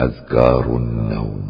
أذكار النوم.